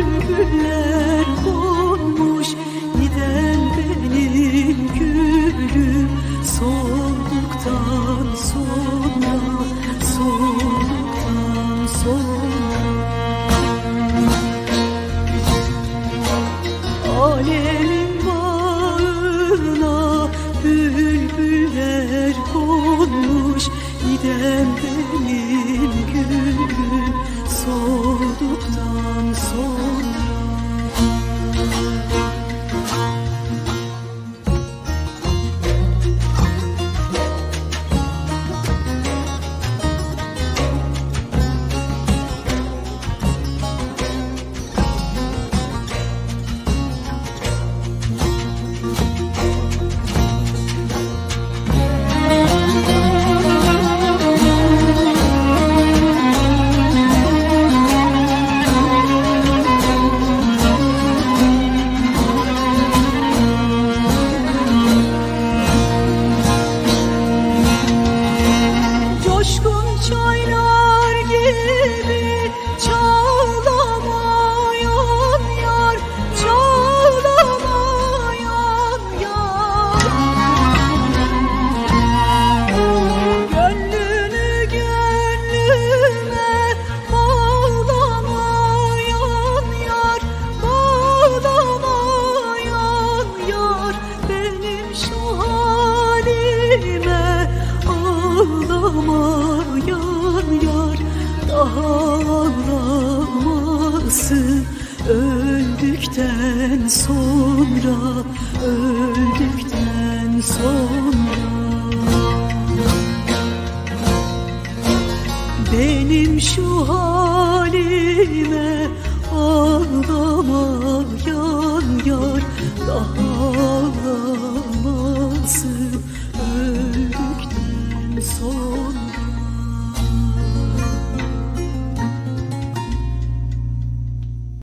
güller konmuş Giden benim gülüm. Solduktan sonra Solduktan sonra. Alemin bağına bülbüller konmuş Giden benim gülüm solduktan sonra öldükten sonra Öldükten sonra. Benim şu